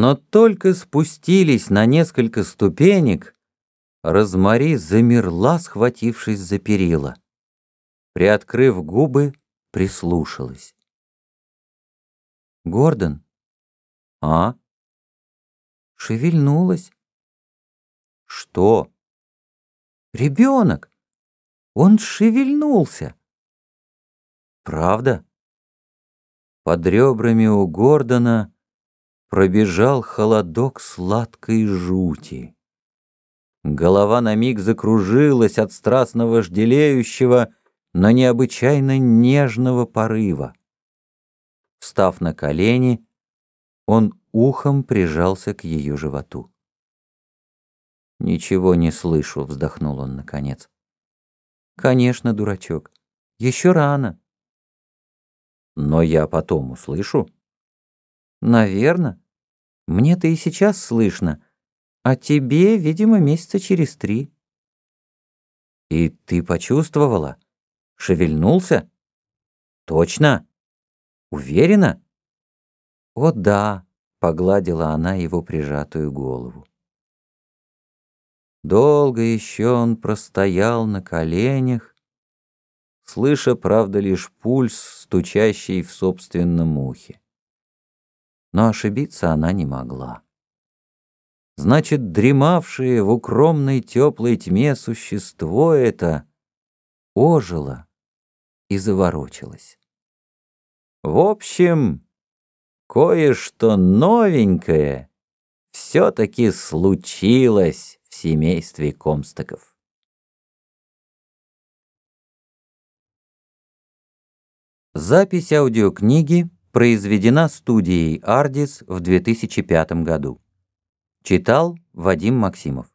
Но только спустились на несколько ступенек, Розмари замерла, схватившись за перила. Приоткрыв губы, прислушалась. «Гордон?» «А?» Шевельнулась. «Что?» «Ребенок! Он шевельнулся!» «Правда?» Под ребрами у Гордона пробежал холодок сладкой жути. Голова на миг закружилась от страстно вожделеющего, но необычайно нежного порыва. Встав на колени, он ухом прижался к ее животу. «Ничего не слышу», — вздохнул он наконец. «Конечно, дурачок. Еще рано». «Но я потом услышу». «Наверно. Мне-то и сейчас слышно, а тебе, видимо, месяца через три». «И ты почувствовала? Шевельнулся? Точно? Уверена?» «О да», — погладила она его прижатую голову. Долго еще он простоял на коленях, слыша, правда, лишь пульс, стучащий в собственном ухе. Но ошибиться она не могла. Значит, дремавшее в укромной теплой тьме существо это ожило и заворочилось. В общем, кое-что новенькое все-таки случилось в семействе Комстоков. Запись аудиокниги произведена студией «Ардис» в 2005 году. Читал Вадим Максимов.